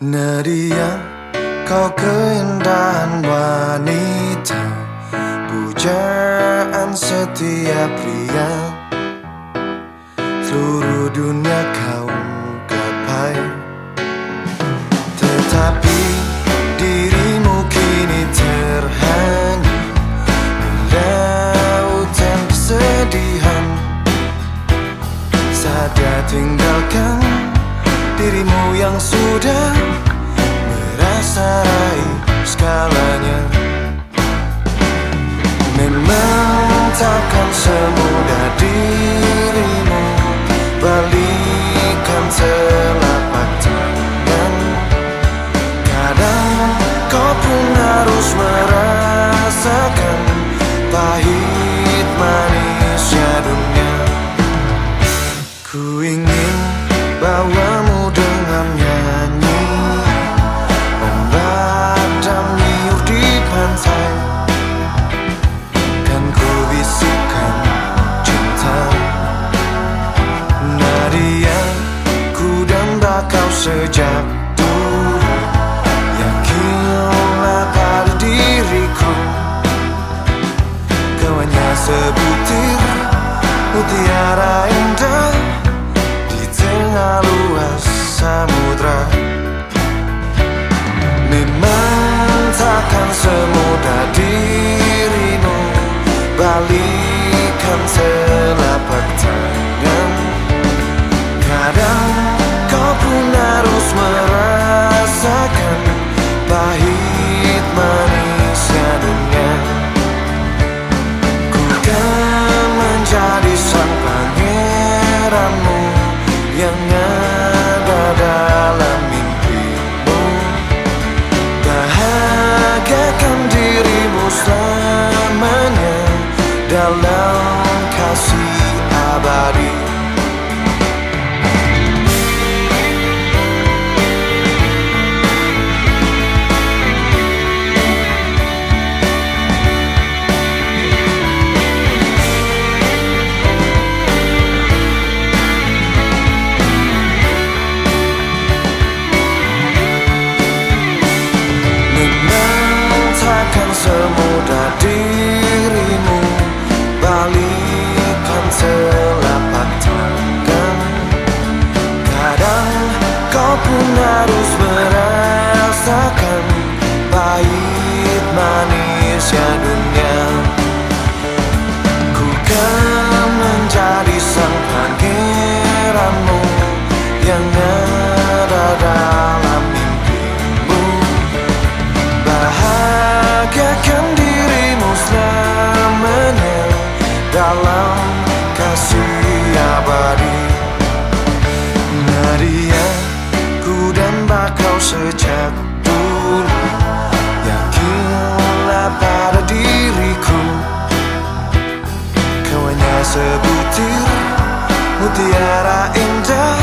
Nadia, kau keindahan wanita Pujaan setiap pria. Seluruh dunia kau gapai. Tetapi dirimu kini terhanyut Lautan kesedihan. Saatnya tinggalkan dirimu yang sudah merasa raih skalanya Memang takkan semudah dirimu balikan telapak tangan. Kadang kau pun harus merasakan pahit sejak dulu. Yakinlah pada diriku. Kau hanya sebutir mutiara indah Di tengah luas samudra. Memang takkan semudah dirimu Balikan telapak selamanya Dalam kasih abadi Nadia, ku dan bakau sejak dulu. Yakinlah pada diriku Kau hanya sebutir mutiara indah